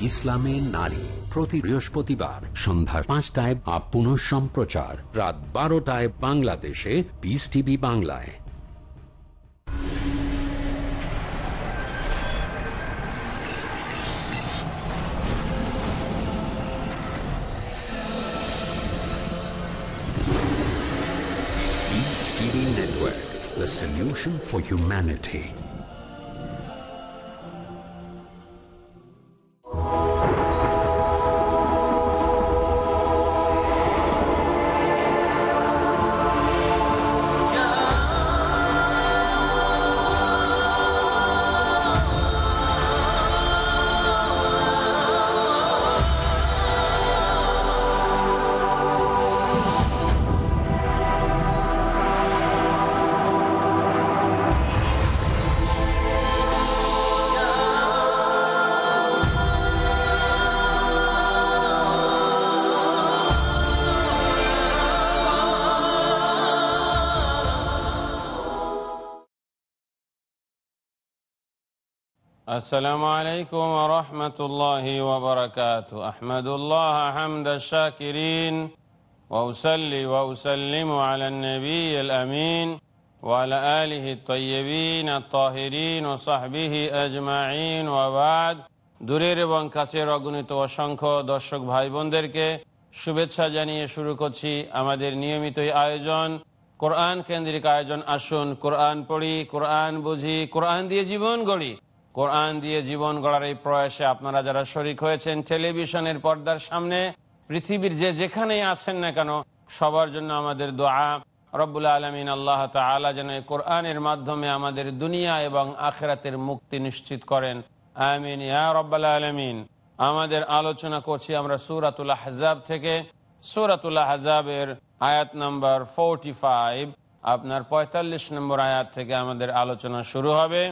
ইসলামের নারী প্রতি বৃহস্পতিবার সন্ধ্যা পাঁচটায় আপ পুনঃ সম্প্রচার রাত বারোটায় বাংলাদেশে পিস টিভি বাংলায় the solution for humanity. السلام عليكم ورحمة الله وبركاته أحمد الله حمد الشاكرين وأسلي وأسلم على النبي الأمين وعلى آله الطيبين الطاهرين وصحبه أجمعين وبعد দূরের এবং কাছের অগণিত অসংখ্য দর্শক ভাই বোনদেরকে শুভেচ্ছা জানিয়ে শুরু করছি আমাদের নিয়মিত এই আয়োজন কোরআন কেন্দ্রিক আয়োজন আসুন কোরআন পড়ি কোরআন বুঝি কোরআন দিয়ে জীবন গড়ি কোরআন দিয়ে জীবন গড়ার এই প্রয়াসে আপনারা যারা শরিক হয়েছেন, টেলিভিশনের পর্দার সামনে, পৃথিবীর যে যেখানেই আছেন না কেন, সবার জন্য আমাদের দোয়া। রব্বুল আলমিন আল্লাহ তালা যেন এই কোরআনের মাধ্যমে আমাদের দুনিয়া এবং আখেরাতের মুক্তি নিশ্চিত করেন। আমিন। রব্বাল আলমিন। আমাদের আলোচনা করছি আমরা সুরাতুল হাজাব থেকে। সুরাতুল হাজাবের আয়াত নাম্বার ফোরটি ফাইভ আপনার পঁয়তাল্লিশ নম্বর আয়াত থেকে আমাদের আলোচনা শুরু হবে।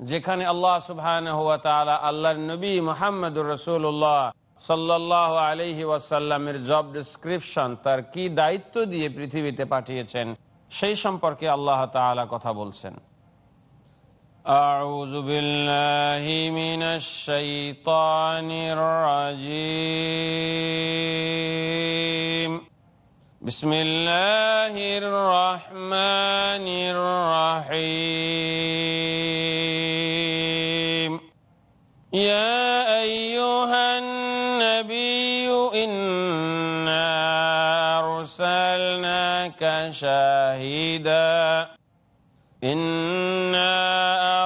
যেখানে আল্লাহ সুবহান আল্লাহর নবী মোহাম্মদুর রসুল্লাহ সাল্লাহ আলহি ওয়াসাল্লামের জব ডিসক্রিপশন তার কি দায়িত্ব দিয়ে পৃথিবীতে পাঠিয়েছেন সেই সম্পর্কে আল্লাহ তালা কথা বলছেন أعوذ بالله من الشيطان الرجيم بسم الله الرحمن الرحيم يا أيها النبي إنا أرسلناك شاهدا. إنا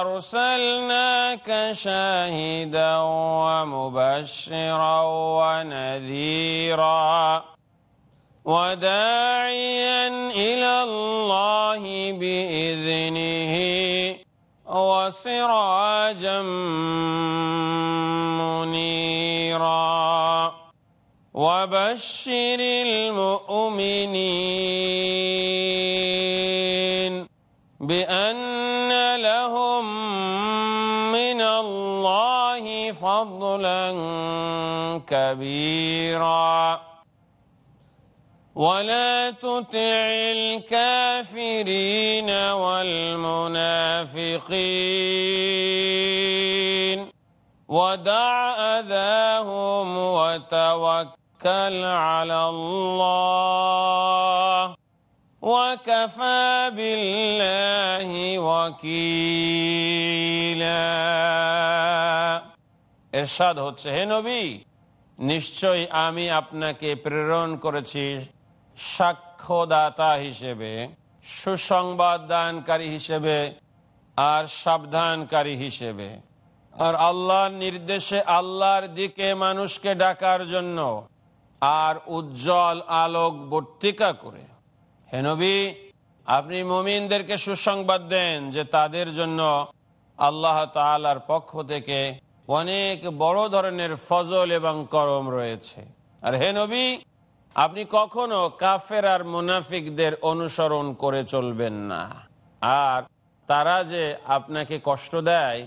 أرسلناك شاهدا ومبشرا ونذيرا. وداعيا إلى الله بإذنه. وسراجا منيرا. وبشر المؤمنين بأن لهم من الله فضلا كبيرا. ولا تطع الكافرين والمنافقين ودع أذاهم وتوكل على الله وكفى بالله وكيلا এরশাদ হচ্ছে হে নবী নিশ্চয় আমি আপনাকে প্রেরণ করেছি সাক্ষ্যদাতা হিসেবে, সুসংবাদ দানকারী হিসেবে আর সাবধানকারী হিসেবে। আর আল্লাহর নির্দেশে আল্লাহর দিকে মানুষকে ডাকার জন্য আর উজ্জ্বল আলোক বর্তিকা করে। হেনবি আপনি মুমিনদেরকে সুসংবাদ দেন যে তাদের জন্য আল্লাহ তালার পক্ষ থেকে অনেক বড় ধরনের ফজল এবং করম রয়েছে। আর হে নবী আপনি কখনো কাফের আর মুনাফিকদের অনুসরণ করে চলবেন না। আর তারা যে আপনাকে কষ্ট দেয়,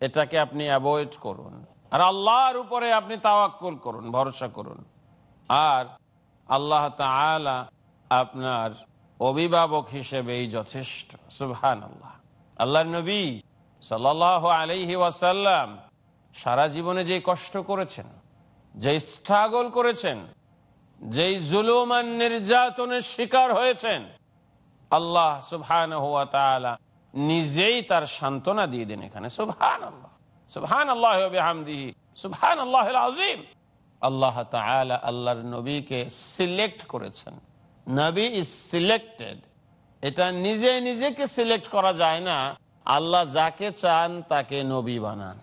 এটাকে আপনি অ্যাভয়েড করুন। আর আল্লাহর উপরে আপনি তাওয়াক্কুল করুন, ভরসা করুন। আর আল্লাহ তাআলা আপনার অভিভাবক হিসেবেই যথেষ্ট। সুবহান আল্লাহ আল্লাহ নবী সাল্লাহ আলাইহি ওয়াসাল্লাম সারা জীবনে যে কষ্ট করেছেন, যে স্ট্রাগল করেছেন যেই জুলুম আর নির্যাতনের শিকার হয়েছেন, আল্লাহ সুবহান নিজেই তার সান্ত্বনা দিয়ে দেন এখানে। সুবহান আল্লাহ সুবহান আল্লাহ হামদিহি সুবহান আল্লাহ আজিম আল্লাহ আল্লাহর নবীকে সিলেক্ট করেছেন। নবী ইজ সিলেক্টেড এটা নিজে নিজেকে সিলেক্ট করা যায় না। আল্লাহ যাকে চান তাকে নবী বানান।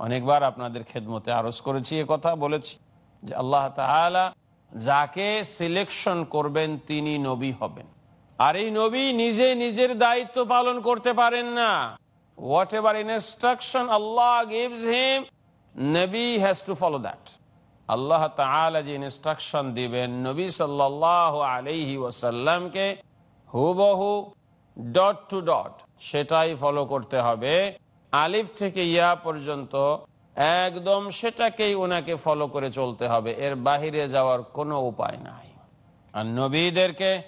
অনেকবার আপনাদের খেদমতে আরজ করেছি এ কথা, বলেছি যে আল্লাহ তাআলা যাকে সিলেকশন করবেন তিনি নবী হবেন। আর এই নবী নিজে নিজের দায়িত্ব পালন করতে পারেন না। Whatever instruction Allah gives him নবী হ্যাজ টু ফলো দ্যাট আল্লাহ তাআলা যে ইনস্ট্রাকশন দিবেন, নবী সাল্লাল্লাহু আলাইহি ওয়াসাল্লামকে হুবহু ডট টু ডট সেটাই ফলো করতে হবে। আলিফ থেকে ইয়া পর্যন্ত একদম সেটাকেই ওনাকে ফলো করে চলতে হবে। এর বাহিরে যাওয়ার কোনো উপায় নাই। আর নবীদেরকে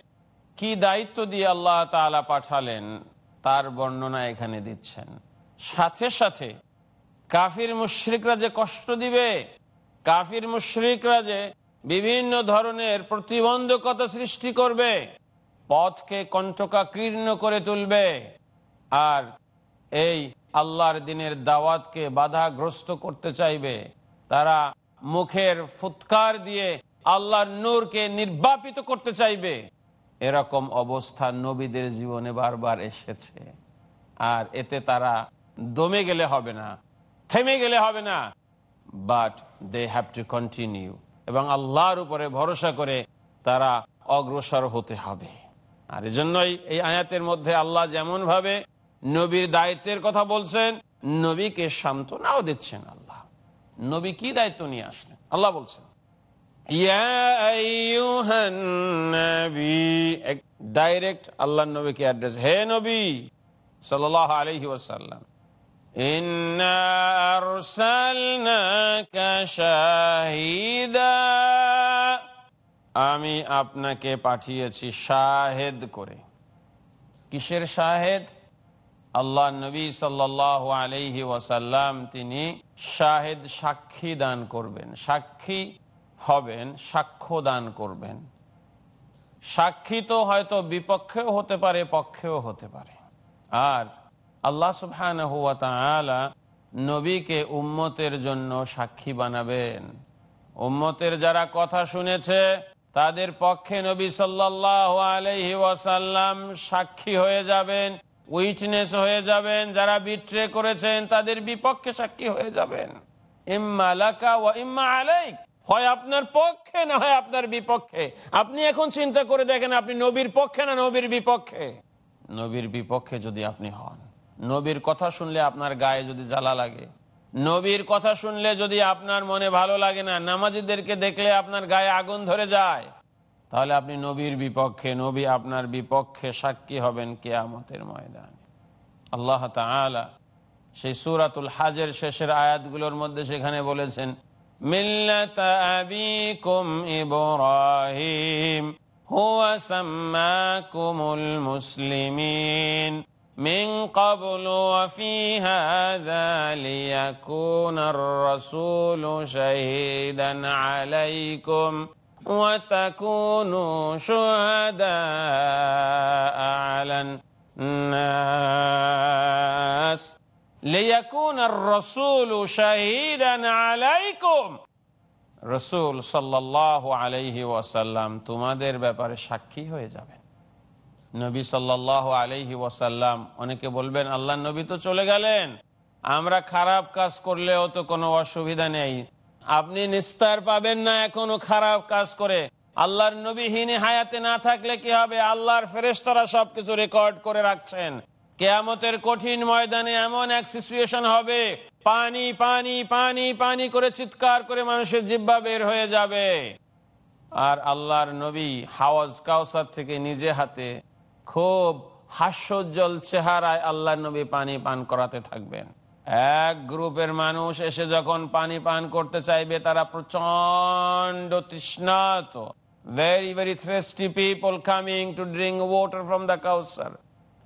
কি দায়িত্ব দিয়ে আল্লাহ তাআলা পাঠালেন, তার বর্ণনা এখানে দিচ্ছেন। সাথে সাথে কাফির মুশরিকরা যে কষ্ট দিবে, কাফির মুশরিকরা যে বিভিন্ন ধরনের প্রতিবন্ধকতা সৃষ্টি করবে, পথকে কণ্ঠকাকীর্ণ করে তুলবে, আর এই আল্লাহর দিনের দাওয়াতকে বাধাগ্রস্ত করতে চাইবে। তারা মুখের ফুৎকার দিয়ে আল্লাহর নূরকে নির্বাপিত করতে চাইবে। এরকম অবস্থা নবীদের জীবনে বারবার এসেছে। আর এতে তারা দমে গেলে হবে না, থেমে গেলে হবে না। But they have to continue এবং আল্লাহর উপরে ভরসা করে তারা অগ্রসর হতে হবে। আর এজন্যই এই আয়াতের মধ্যে আল্লাহ যেমন ভাবে নবীর দায়িত্বের কথা বলছেন, নবীকে সান্ত্বনাও দিচ্ছেন আল্লাহ। নবী কি দায়িত্ব নিয়ে আসলেন? আল্লাহ বলছেন ডাইরেক্ট আল্লাহ নবীকে অ্যাড্রেস, হে নবী সাল আলহি ওয়াসাল্লাম আমি আপনাকে পাঠিয়েছি শাহেদ করে। কিসের শাহেদ? আল্লাহ নবী সাল্লাহ আলহি ওয়াসাল্লাম তিনি শাহেদ সাক্ষী দান করবেন, সাক্ষী হবেন, সাক্ষ্য দান করবেন। সাক্ষী তো হয়তো বিপক্ষেও হতে পারে, পক্ষেও হতে পারে। আর আল্লাহ তাআলা নবীকে উম্মতের জন্য সাক্ষী বানাবেন। উম্মতের যারা কথা শুনেছে, তাদের পক্ষে নবী সাল্লাহ আলহি ওয়াসাল্লাম সাক্ষী হয়ে যাবেন। উইটনেস হয়ে যাবেন, যারা বিট্রে করেছেন, তাদের বিপক্ষে সাক্ষী হয়ে যাবেন। ইম্মা লাকা ওয়া ইম্মা আলাইক। হয় আপনার পক্ষে না হয় আপনার বিপক্ষে? আপনি এখন চিন্তা করে দেখেন, আপনি নবীর পক্ষে না নবীর বিপক্ষে? নবীর বিপক্ষে যদি আপনি হন, নবীর কথা শুনলে আপনার গায়ে যদি জ্বালা লাগে, নবীর কথা শুনলে যদি আপনার মনে ভালো লাগে না, নামাজিদেরকে দেখলে আপনার গায়ে আগুন ধরে যায় তাহলে আপনি নবীর বিপক্ষে নবী আপনার বিপক্ষে সাক্ষী হবেন কেয়ামতের ময়দানে আল্লাহ তাআলা সেই সুরাতুল হাজের শেষের আয়াতগুলোর মধ্যে সেখানে বলেছেন মিল্লাত আবিকুম ইব্রাহিম হুয়া সাম্মাকুমুল মুসলিমিন من قبل وفي هذا ليكون الرسول شهيدا عليكم وتكونوا شهداء على الناس ليكون الرسول شهيدا عليكم রসুল সাল্লাহ আলাইহি ওয়াসাল্লাম তোমাদের ব্যাপারে সাক্ষী হয়ে যাবেন নবী সাল্লাহ আলহি ওয়াসাল্লাম অনেকে বলবেন আল্লাহ নবী তো চলে গেলেন আমরা খারাপ কাজ করলেও তো কোনো অসুবিধা নেই আপনি নিস্তার পাবেন না, এখনও খারাপ কাজ করে। আল্লাহর নবীহীনে হায়াতে না থাকলে কি হবে? আল্লাহর ফেরেস্তারা সবকিছু রেকর্ড করে রাখছেন। কেয়ামতের কঠিন ময়দানে এমন এক সিচুয়েশন হবে, পানি পানি পানি পানি করে চিৎকার করে মানুষের জিব্বা বের হয়ে যাবে। আর আল্লাহর নবী হাওয়াজ কাউসার থেকে নিজে হাতে খুব হাস্যোজ্জ্বল চেহারায় আল্লাহর নবী পানি পান করাতে থাকবেন। এক গ্রুপের মানুষ এসে যখন পানি পান করতে চাইবে, তারা প্রচণ্ড তৃষ্ণাত। Very very thirsty people coming to drink water from the Kawsar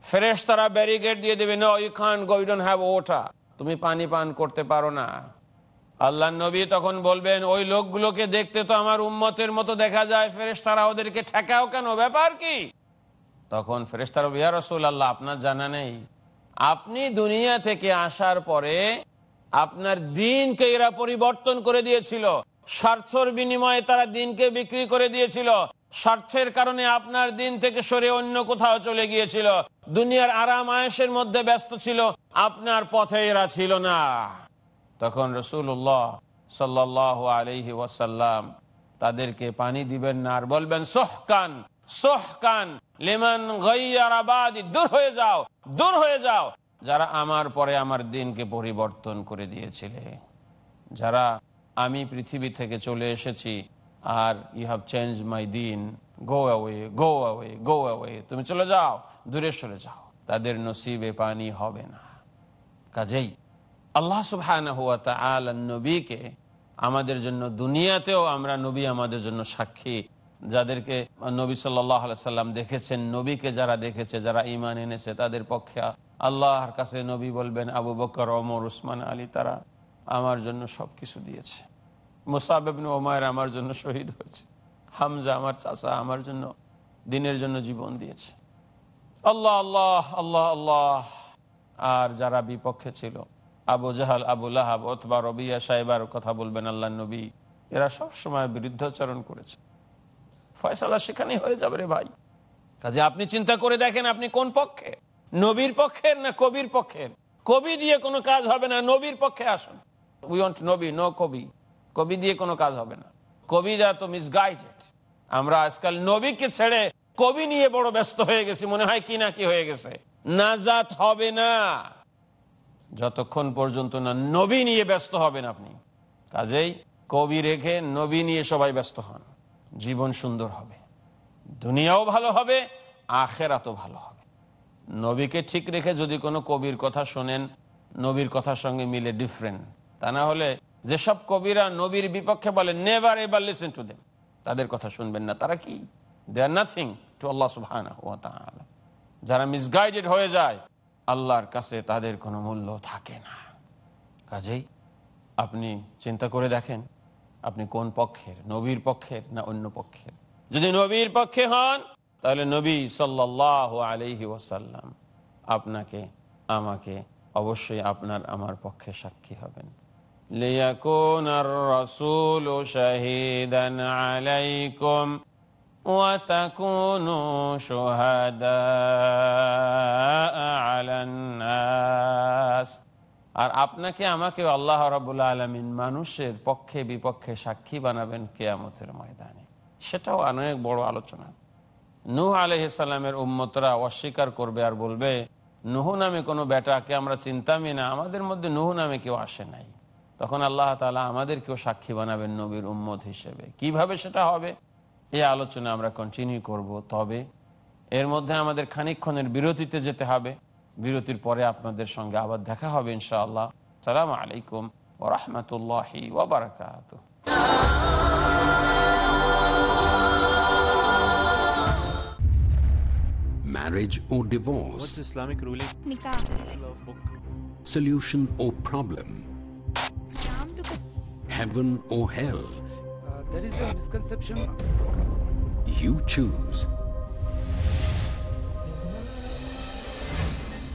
fresh তারা ব্যারিকেড দিয়ে দেবে no you can go you don't have water তুমি পানি পান করতে পারো না। আল্লাহ নবী তখন বলবেন, ওই লোকগুলোকে দেখতে তো আমার উম্মতের মতো দেখা যায়, ফেরেশতারা ওদেরকে ঠেকাও কেন? ব্যাপার কি? তখন ফেরেশতারা বিয়া রসুল আল্লাহ আপনার জানা নেই। আপনি দুনিয়া থেকে আসার পরে আপনার দিনকে এরা পরিবর্তন করে দিয়েছিল। স্বার্থর বিনিময়ে তারা দিনকে বিক্রি করে দিয়েছিল। স্বার্থের কারণে আপনার দিন থেকে সরে অন্য কোথাও চলে গিয়েছিল। দুনিয়ার আরাম আয়েসের মধ্যে ব্যস্ত ছিল। আপনার পথে এরা ছিল না। তখন রসুল্লাহ সাল্লাহ আলহি ওয়াসাল্লাম তাদেরকে পানি দিবেন না আর বলবেন, সোহকান সোহকান। লেমন দূর হয়ে যাও, দূর হয়ে যাও। যারা আমার পরে আমার দিনকে পরিবর্তন করে দিয়েছিলে, যারা আমি পৃথিবী থেকে চলে এসেছি আর ইউ হ্যাভ চেঞ্জ মাই দিন go away go away go away তুমি চলে যাও, দূরে চলে যাও। তাদের নসিবে পানি হবে না। কাজেই আল্লাহ সুবাহ নবীকে আমাদের জন্য দুনিয়াতেও আমরা নবী আমাদের জন্য সাক্ষী যাদেরকে নবী সাল্লাহ সাল্লাম দেখেছেন, নবীকে যারা দেখেছে, যারা ইমান এনেছে, তাদের পক্ষে আল্লাহর কাছে নবী বলবেন, আবু বকর, ওমর, উসমান, আলী, তারা আমার জন্য সবকিছু দিয়েছে। মুসাবেবন ওমায়ের আমার জন্য শহীদ হয়েছে। হামজা আমার চাচা আমার জন্য দিনের জন্য জীবন দিয়েছে। আল্লাহ আল্লাহ আল্লাহ আল্লাহ। আর যারা বিপক্ষে ছিল, আবু জাহাল, আবু লাহাব অথবা রবিয়া সাহেবার কথা বলবেন আল্লাহ নবী, এরা সব সময় বিরুদ্ধাচরণ করেছে। ফয়সালা সেখানেই হয়ে যাবে রে ভাই। কাজে আপনি চিন্তা করে দেখেন আপনি কোন পক্ষে? নবীর পক্ষের না কবির পক্ষের কবি দিয়ে কোনো কাজ হবে না, নবীর পক্ষে আসুন। উই ওয়ান্ট নবী নো কবি। কবি দিয়ে কোনো কাজ হবে না। কবিরা তো মিসগাইডেড আমরা আজকাল নবীকে ছেড়ে কবি নিয়ে বড় ব্যস্ত হয়ে গেছি, মনে হয় কি না কি হয়ে গেছে। নাজাত হবে না। যতক্ষণ পর্যন্ত না নবী নিয়ে ব্যস্ত হবেন আপনি। কাজেই কবি রেখে নবী নিয়ে সবাই ব্যস্ত হন। জীবন সুন্দর হবে। দুনিয়াও ভালো হবে, আখেরাতও ভালো হবে। নবীকে ঠিক রেখে যদি কোনো কবির কথা শোনেন, নবীর কথার সঙ্গে মিলে ডিফারেন্ট তা না হলে যেসব কবিরা নবীর বিপক্ষে বলে নেভার এবার লিসেন টু দেম তাদের কথা শুনবেন না। তারা কি? দে আর নাথিং টু আল্লাহ সুবহান যারা মিসগাইডেড হয়ে যায়, আল্লাহর কাছে তাদের কোনো মূল্য থাকে না। কাজেই আপনি চিন্তা করে দেখেন আপনি কোন পক্ষের নবীর পক্ষের না অন্য পক্ষের যদি নবীর পক্ষে হন তাহলে নবী সাল্লাহ আলহি ওয়াসাল্লাম আপনাকে আমাকে অবশ্যই আপনার আমার পক্ষে সাক্ষী হবেন লিয়াকুন রসুল শাহিদান আলাইকুম وتكونوا شهداء على الناس আর আপনাকে আমাকে আল্লাহ রাবুল আলমিন মানুষের পক্ষে, বিপক্ষে সাক্ষী বানাবেন কেয়ামতের ময়দানে। সেটাও অনেক বড় আলোচনা। নুহ আলহিসাল্লামের উম্মতরা অস্বীকার করবে আর বলবে, নুহু নামে কোনো বেটাকে আমরা চিন্তামি না। আমাদের মধ্যে নুহু নামে কেউ আসে নাই। তখন আল্লাহ তালা আমাদেরকেও সাক্ষী বানাবেন নবীর উম্মত হিসেবে। কীভাবে সেটা হবে? এই আলোচনা আমরা কন্টিনিউ করব। তবে এর মধ্যে আমাদের খানিক্ষণের বিরতিতে যেতে হবে। বিরতির পরে আপনাদের সঙ্গে আবার দেখা হবে ইনশাআল্লাহ সালাম আলাইকুম ও রহমতুল্লাহি ওবরাকাত Marriage or divorce? What's Islamic ruling? Nikah. Solution or problem? Heaven or hell? Uh, there is a misconception. You choose.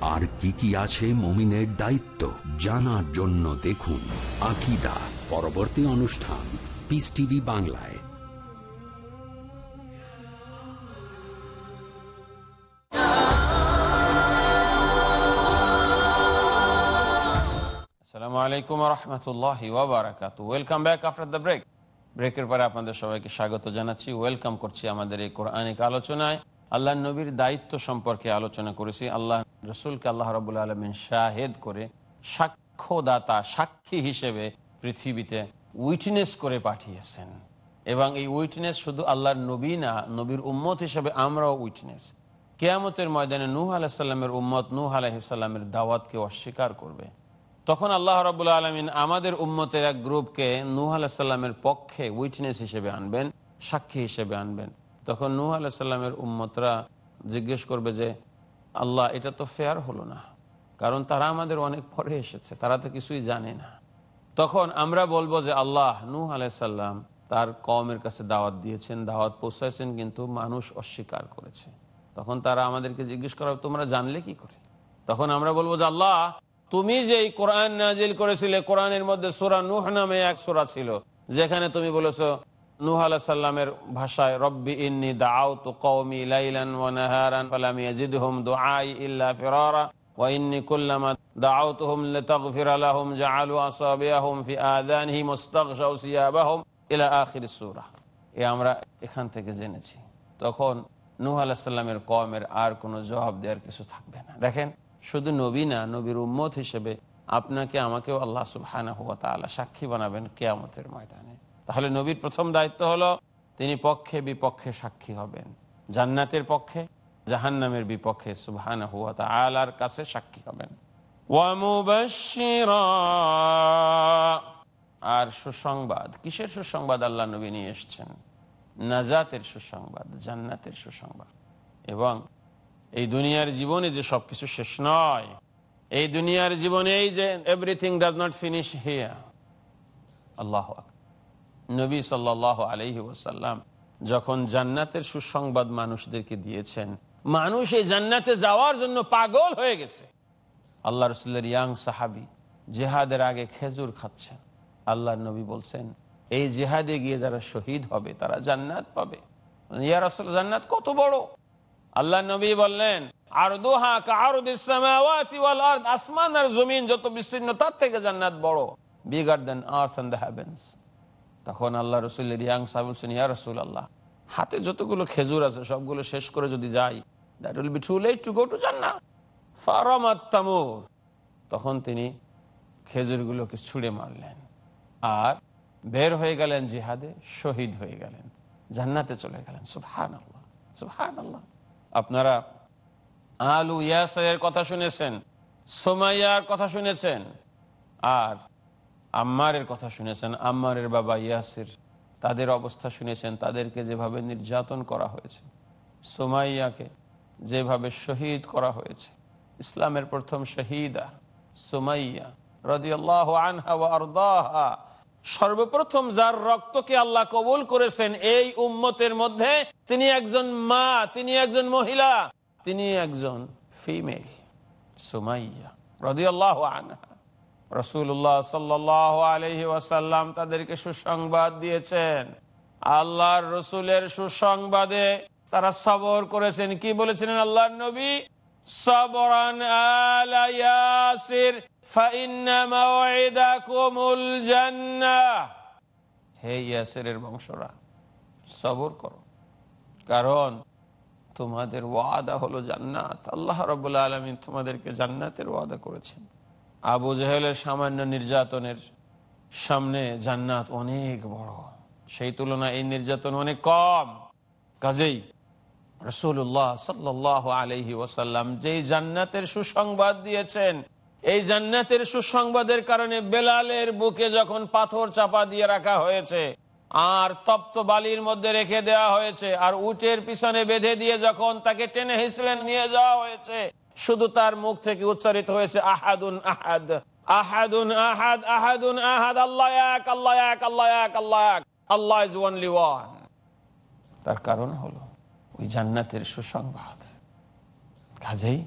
আর কি কি আছে মমিনের দায়িত্ব জানার জন্য দেখুন আকিদা, পরবর্তী অনুষ্ঠান পিস টিভি বাংলায়। আলাইকুম ওয়েলকাম ব্যাক দ্য ব্রেক পরে আপনাদের সবাইকে স্বাগত জানাচ্ছি। ওয়েলকাম করছি আমাদের এই কোরআনিক আলোচনায়। আল্লাহ নবীর দায়িত্ব সম্পর্কে আলোচনা করেছি। আল্লাহ রসুলকে আল্লাহ রবুল্লা আলমিন শাহেদ করে সাক্ষ্যদাতা, সাক্ষী হিসেবে পৃথিবীতে উইটনেস করে পাঠিয়েছেন। এবং এই উইটনেস শুধু আল্লাহর নবী না, নবীর উম্মত হিসেবে আমরাও উইটনেস কেয়ামতের ময়দানে নূহ আলাহিসাল্লামের উম্মত নূহ আলাহিসাল্লামের দাওয়াতকে অস্বীকার করবে। তখন আল্লাহ রবুল্লা আলমিন আমাদের উম্মতের এক গ্রুপকে নূহ আলাহিসাল্লামের পক্ষে উইটনেস হিসেবে আনবেন, সাক্ষী হিসেবে আনবেন। তখন নূহ আলাহিসাল্লামের উম্মতরা জিজ্ঞেস করবে যে, আল্লাহ, এটা তো ফেয়ার হলো না। কারণ তারা আমাদের অনেক পরে এসেছে, তারা তো কিছুই জানে না। তখন আমরা বলব যে, আল্লাহ, নূহ আলাইসাল্লাম তার কমের কাছে দাওয়াত দিয়েছেন, দাওয়াত পৌঁছাইছেন, কিন্তু মানুষ অস্বীকার করেছে। তখন তারা আমাদেরকে জিজ্ঞেস করা, তোমরা জানলে কি করে? তখন আমরা বলব যে, আল্লাহ, তুমি যে কোরআন নাজিল করেছিলে, কোরআনের মধ্যে সোরা নুহ নামে এক সোরা ছিল, যেখানে তুমি বলেছ নুহ আলাহ সাল্লামের ভাষায়, রব্বি ইন্নি দাও তু কৌমি লাইলান ওয়া নাহারান ফালাম ইয়াজিদহুম ইল্লা আমরা এখান থেকে জেনেছি। তখন নুহ আলাহ কওমের আর কোনো জবাব দেওয়ার কিছু থাকবে না। দেখেন, শুধু নবী না, নবীর উম্মত হিসেবে আপনাকে আমাকেও আল্লাহ সুবহানাহু ওয়া তাআলা সাক্ষী বানাবেন কিয়ামতের ময়দানে। তাহলে নবীর প্রথম দায়িত্ব হলো তিনি পক্ষে বিপক্ষে সাক্ষী হবেন। জান্নাতের পক্ষে, জাহান্নামের বিপক্ষে সুবহান হুয়া তাআলার কাছে সাক্ষী হবেন। আর সুসংবাদ, কিসের সুসংবাদ আল্লাহ নবী নিয়ে এসছেন? নাজাতের সুসংবাদ, জান্নাতের সুসংবাদ। এবং এই দুনিয়ার জীবনে যে সবকিছু শেষ নয়, এই দুনিয়ার জীবনে এই যে everything does not finish here Allah নবী সাল্লাহ আলহি ওসাল্লাম যখন জান্নাতের সুসংবাদ মানুষদেরকে দিয়েছেন, মানুষ এই জান্নাতে যাওয়ার জন্য পাগল হয়ে গেছে। আল্লাহ রসুল্লের ইয়াং সাহাবি জেহাদের আগে খেজুর খাচ্ছেন। আল্লাহ নবী বলছেন, এই জেহাদে গিয়ে যারা শহীদ হবে, তারা জান্নাত পাবে। ইয়া রসুল, জান্নাত কত বড়? আল্লাহ নবী বললেন আর দোহা আসমান আর জমিন যত বিস্তীর্ণ, তার থেকে জান্নাত বড়। Bigger than earth and the heavens তখন আল্লাহ রসুল্লের ইয়াং সাহেব বলছেন, ইয়া রসুল আল্লাহ হাতে যতগুলো খেজুর আছে, সবগুলো শেষ করে যদি যাই, that will be too late to go to জান্না ফারামাত্তামুর তখন তিনি খেজুরগুলোকে ছুঁড়ে মারলেন আর বের হয়ে গেলেন জিহাদে, শহীদ হয়ে গেলেন, জান্নাতে চলে গেলেন। সুবহান আল্লাহ সুবহান আল্লাহ আপনারা আলু ইয়াসের কথা শুনেছেন, সোমাইয়ার কথা শুনেছেন, আর আম্মারের কথা শুনেছেন, আম্মারের বাবা ইয়াসির, তাদের অবস্থা শুনেছেন, তাদেরকে যেভাবে নির্যাতন করা হয়েছে, সোমাইয়াকে যেভাবে শহীদ করা হয়েছে, ইসলামের প্রথম শহীদা সোমাইয়া রদিয়াল্লাহ আনহা সর্বপ্রথম যার রক্তকে আল্লাহ কবুল করেছেন এই উম্মতের মধ্যে তিনি একজন মা, তিনি একজন মহিলা, তিনি একজন ফিমেল সুমাইয়া রদিয়াল্লাহ আনহা। রসুল্লাহ সাল্লাহ আলহি ওয়াসাল্লাম তাদেরকে সুসংবাদ দিয়েছেন। আল্লাহর রসুলের সুসংবাদে তারা সবর করেছেন। কি বলেছিলেন আল্লাহ নবী? সবরান আলা ইয়াসির ফাইন্না মাওইদাকুমুল জান্নাহ। হে ইয়াসিরের বংশরা, সবর করো। কারণ তোমাদের ওয়াদা হলো জান্নাত। আল্লাহ রবুল্লা আলমিন তোমাদেরকে জান্নাতের ওয়াদা করেছেন। আবু জাহেলের সামান্য নির্যাতনের সামনে জান্নাত অনেক বড়। সেই তুলনায় এই নির্যাতন অনেক কম। কাজেই রসুল্লাহ সাল্লাহ আলহি ওসাল্লাম যেই জান্নাতের সুসংবাদ দিয়েছেন, এই জান্নাতের সুসংবাদের কারণে বেলালের বুকে যখন পাথর চাপা দিয়ে রাখা হয়েছে, আর তপ্ত বালির মধ্যে রেখে দেওয়া হয়েছে, আর উটের পিছনে বেঁধে দিয়ে যখন তাকে টেনে হিসলেন নিয়ে যাওয়া হয়েছে শুধু তার মুখ থেকে উচ্চারিত হয়েছে আহাদুন আহাদ। আহাদুন আহাদ আহাদুন আহাদ। আল্লাহ এক আল্লাহ এক আল্লাহ এক আল্লাহ এক। আল্লাহ ইজ ওয়ানলি ওয়ান তার কারণ হলো ওই জান্নাতের সুসংবাদ। কাজেই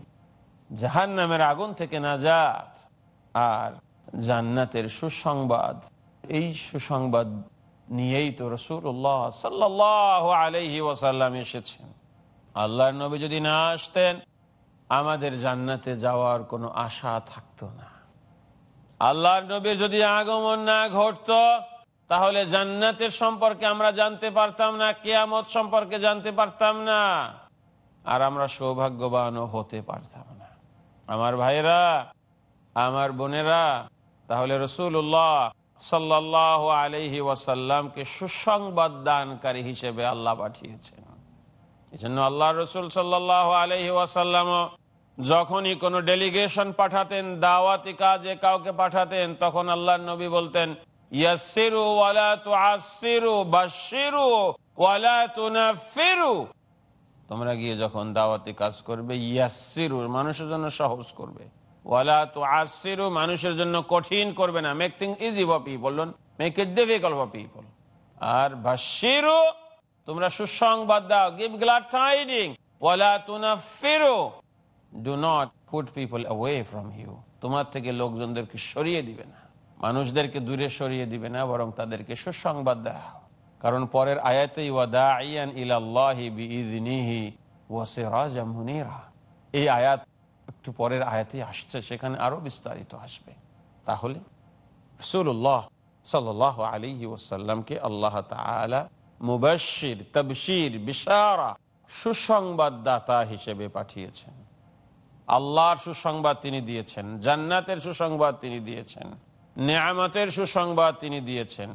জাহান নামের আগুন থেকে নাজাত আর জান্নাতের সুসংবাদ। এই সুসংবাদ নিয়েই তো রসুল্লাহ সাল্লাহ আলহি ওয়াসাল্লাম এসেছেন। আল্লাহর নবী যদি না আসতেন আমাদের জান্নাতে যাওয়ার কোনো আশা থাকতো না। আল্লাহর নবীর যদি আগমন না ঘটতো, তাহলে জান্নাতের সম্পর্কে আমরা জানতে পারতাম না, কেয়ামত সম্পর্কে জানতে পারতাম না। আর আমরা সৌভাগ্যবানও হতে পারতাম না। আমার ভাইরা আমার বোনেরা, তাহলে রসুল্লাহ সাল্লাহ আলহি ওয়াসাল্লামকে সুসংবাদ দানকারী হিসেবে আল্লাহ পাঠিয়েছেন। এই জন্য আল্লাহ রসুল সাল্লাহ আলহি ওয়াসাল্লাম যখনই কোনো ডেলিগেশন পাঠাতেন, দাওয়াতি কাজে কাউকে পাঠাতেন, তখন আল্লাহ নবী বলতেন তোমরা গিয়ে যখন দাওয়াতি কাজ করবে ইয়াসিরু মানুষের জন্য সহজ করবে। ওয়ালা তুআসিরু মানুষের জন্য কঠিন করবে না। Make thing easy for people make it difficult for people আর বাশিরু তোমরা সুসংবাদ দাও গিভ গ্লাড টাইডিং ওয়ালা তুনাফিরু do not put people away from you তোমার থেকে লোকজনদেরকে সরিয়ে দিবে না। মানুষদেরকে দূরে সরিয়ে দিবে না, বরং তাদেরকে সুসংবাদ দেওয়া কারণ পরের আয়াতে ওয়াদাইয়ান ইলাল্লাহি বিইযনিহি এই আয়াত একটু পরের আয়াতে আসছে, সেখানে আরও বিস্তারিত আসবে। তাহলে রাসূলুল্লাহ সাল্লাল্লাহু আল্লাহ তাআলা মুবাশশির, তাবশীর, বিশারা, সুসংবাদদাতা হিসেবে পাঠিয়েছেন। আল্লাহর সুসংবাদ তিনি দিয়েছেন, জান্নাতের সুসংবাদ তিনি দিয়েছেন, নেয়ামতের সুসংবাদ তিনি দিয়েছেন,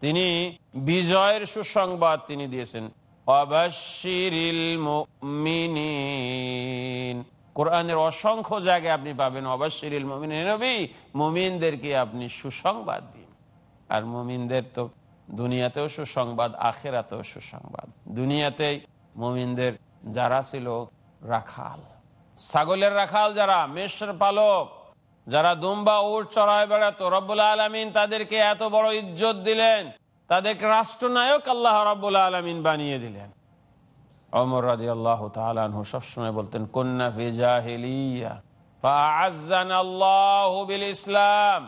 তিনি বিজয়ের সুসংবাদ তিনি দিয়েছেন। অবাশিরিল মুমিনিন। কোরআনের অসংখ্য জায়গায় আপনি পাবেন অবাশিরিল মুমিন নবী, মুমিনদেরকে আপনি সুসংবাদ দিন। আর মুমিনদের তো দুনিয়াতেও সুসংবাদ, আখেরাতেও সুসংবাদ। দুনিয়াতেই মুমিনদের যারা ছিল রাখাল। ছাগলের রাখাল যারা মেষের পালক, যারা দুম্বা উট চড়ায় বেড়াতো, রব্বুল আলমিন তাদেরকে এত বড় ইজ্জত দিলেন, তাদেরকে রাষ্ট্রনায়ক আল্লাহ রব্বুল আলমিন বানিয়ে দিলেন। অমর রাজি আল্লাহ তালু সবসময় বলতেন কন্যা ইসলাম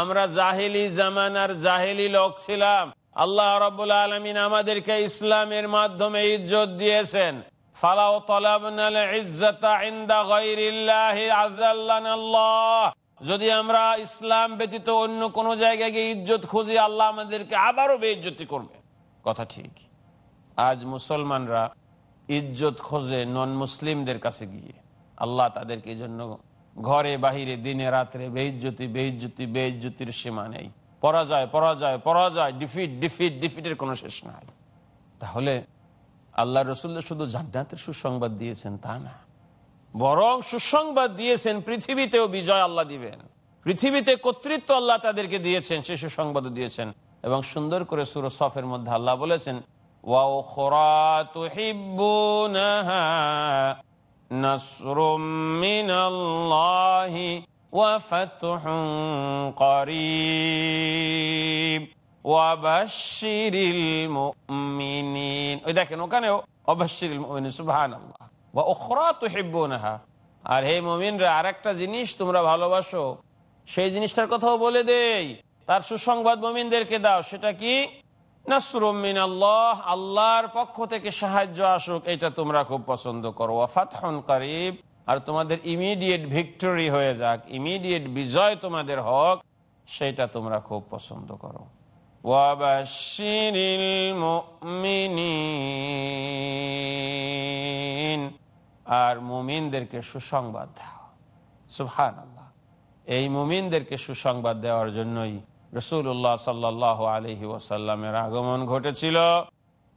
আমরা জাহিলি জামানার জাহিলি লোক ছিলাম। আল্লাহ রব্বুল আলমিন আমাদেরকে ইসলামের মাধ্যমে ইজ্জত দিয়েছেন। ফালাও তলাবনাল ইজ্জতা ইনদা গায়রিল্লাহি আযাল্লানা আল্লাহ। যদি আমরা ইসলাম ব্যতীত অন্য কোন জায়গায় গিয়ে ইজ্জত খুঁজি, আল্লাহ আমাদেরকে আবারও বেইজ্জতি করবে। কথা ঠিক। আজ মুসলমানরা ইজ্জত খোঁজে নন মুসলিমদের কাছে গিয়ে। আল্লাহ তাদেরকে এই জন্য ঘরে, বাহিরে, দিনে, রাত্রে বেইজ্জতি বেইজ্জতি বেইজ্জতির সীমা নেই। পরাজয় পরাজয় পরাজয় ডিফিট ডিফিট ডিফিটের কোনো শেষ নাই। তাহলে আল্লাহ রসুল্লা শুধু জান্নাতের সুসংবাদ দিয়েছেন, তা না। বরং সুসংবাদ দিয়েছেন, পৃথিবীতেও বিজয় আল্লাহ দিবেন। পৃথিবীতে কর্তৃত্ব আল্লাহ তাদেরকে দিয়েছেন, সে সুসংবাদ দিয়েছেন। এবং সুন্দর করে সুর সফের মধ্যে আল্লাহ বলেছেন ওই দেখেন, ওখানেও অবশ্যিরিল মুমিনিন, সুবহানাল্লাহ। ওয়া উখরা তুহিব্বুনাহা। আর হে মুমিনরা, আরেকটা জিনিস তোমরা ভালোবাসো, সেই জিনিসটার কথাও বলে দেই। তার সুসংবাদ মুমিনদেরকে দাও, সেটা কি? নাসরুমিন আল্লাহ আল্লাহর পক্ষ থেকে সাহায্য আসুক এটা তোমরা খুব পছন্দ করো। ওয়াফাতহন করিব, আর তোমাদের ইমিডিয়েট ভিক্টরি হয়ে যাক, ইমিডিয়েট বিজয় তোমাদের হক সেটা তোমরা খুব পছন্দ করো। ওয়াবাশিরিল মুমিনিন আর মুমিনদেরকে সুসংবাদ দাও। সুবহান আল্লাহ এই মুমিনদেরকে সুসংবাদ দেওয়ার জন্যই রসুল্লাহ সাল্লাহ আলহি ওসাল্লামের আগমন ঘটেছিল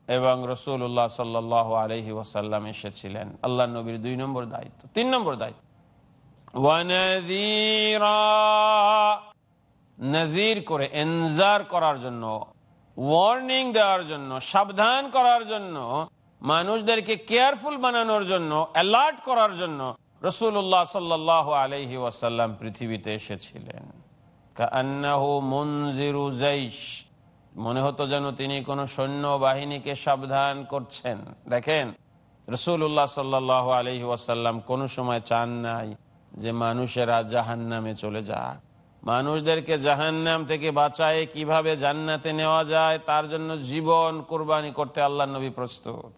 এবং রসুল্লাহ সাল্লাহ আলহি ওসাল্লাম এসেছিলেন। আল্লাহ নবীর দুই নম্বর দায়িত্ব। তিন নম্বর দায়িত্ব। নজির করে, এনজার করার জন্য, ওয়ার্নিং দেওয়ার জন্য, সাবধান করার জন্য, মানুষদেরকে কেয়ারফুল বানানোর জন্য, অ্যালার্ট করার জন্য রসুল্লাহ সাল্লাহ আলহি ওয়াসাল্লাম পৃথিবীতে এসেছিলেন। মনে হতো যেন তিনি কোন সৈন্য বাহিনীকে সাবধান করছেন। দেখেন রসুল্লাহ সাল্লাহ আলহি ওয়াসাল্লাম কোনো সময় চান নাই যে মানুষেরা জাহান নামে চলে যাক। মানুষদেরকে জাহান্নাম থেকে বাঁচায়, কীভাবে জান্নাতে নেওয়া যায়, তার জন্য জীবন কোরবানি করতে আল্লাহ নবী প্রস্তুত।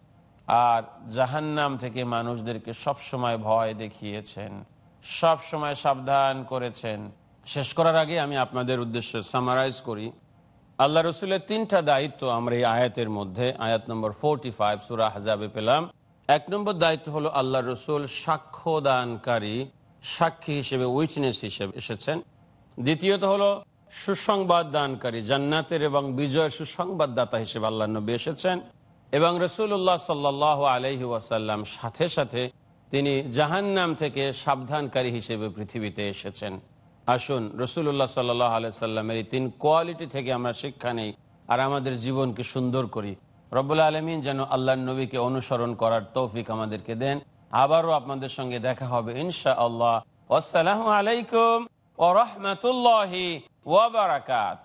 আর জাহান্নাম থেকে মানুষদেরকে সব সময় ভয় দেখিয়েছেন সব সময় সাবধান করেছেন। শেষ করার আগে আমি আপনাদের উদ্দেশ্যে সামারাইজ করি। আল্লাহ রসুলের তিনটা দায়িত্ব আমরা এই আয়াতের মধ্যে, আয়াত নম্বর ফোরটি ফাইভ সুরা হাজাবে পেলাম। এক নম্বর দায়িত্ব হলো আল্লাহ রসুল সাক্ষ্যদানকারী সাক্ষী হিসেবে উইটনেস হিসেবে এসেছেন। দ্বিতীয়ত হলো সুসংবাদ দানকারী, জান্নাতের এবং বিজয়ের সুসংবাদদাতা হিসেবে আল্লাহ নবী এসেছেন এবং রসুল্লাহ সাল্লাহ আলহি ওয়াসাল্লাম সাথে সাথে তিনি জাহান্নাম থেকে সাবধানকারী হিসেবে পৃথিবীতে এসেছেন। আসুন রসুল্লাহ সাল্লাহ আলাইসাল্লামের এই তিন কোয়ালিটি থেকে আমরা শিক্ষা নেই আর আমাদের জীবনকে সুন্দর করি। রব্বুল আলমিন যেন আল্লাহ নবীকে অনুসরণ করার তৌফিক আমাদেরকে দেন। আবারও আপনাদের সঙ্গে দেখা হবে ইনশা আল্লাহ আসসালামু আলাইকুম। ও রহমতুল্লাহি ওবরাকাত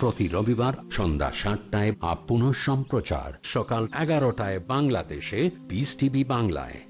প্রতি রবিবার সন্ধ্যা সাতটায় আপ পুনঃ সম্প্রচার সকাল এগারোটায় বাংলাদেশে বিস টিভি বাংলায়।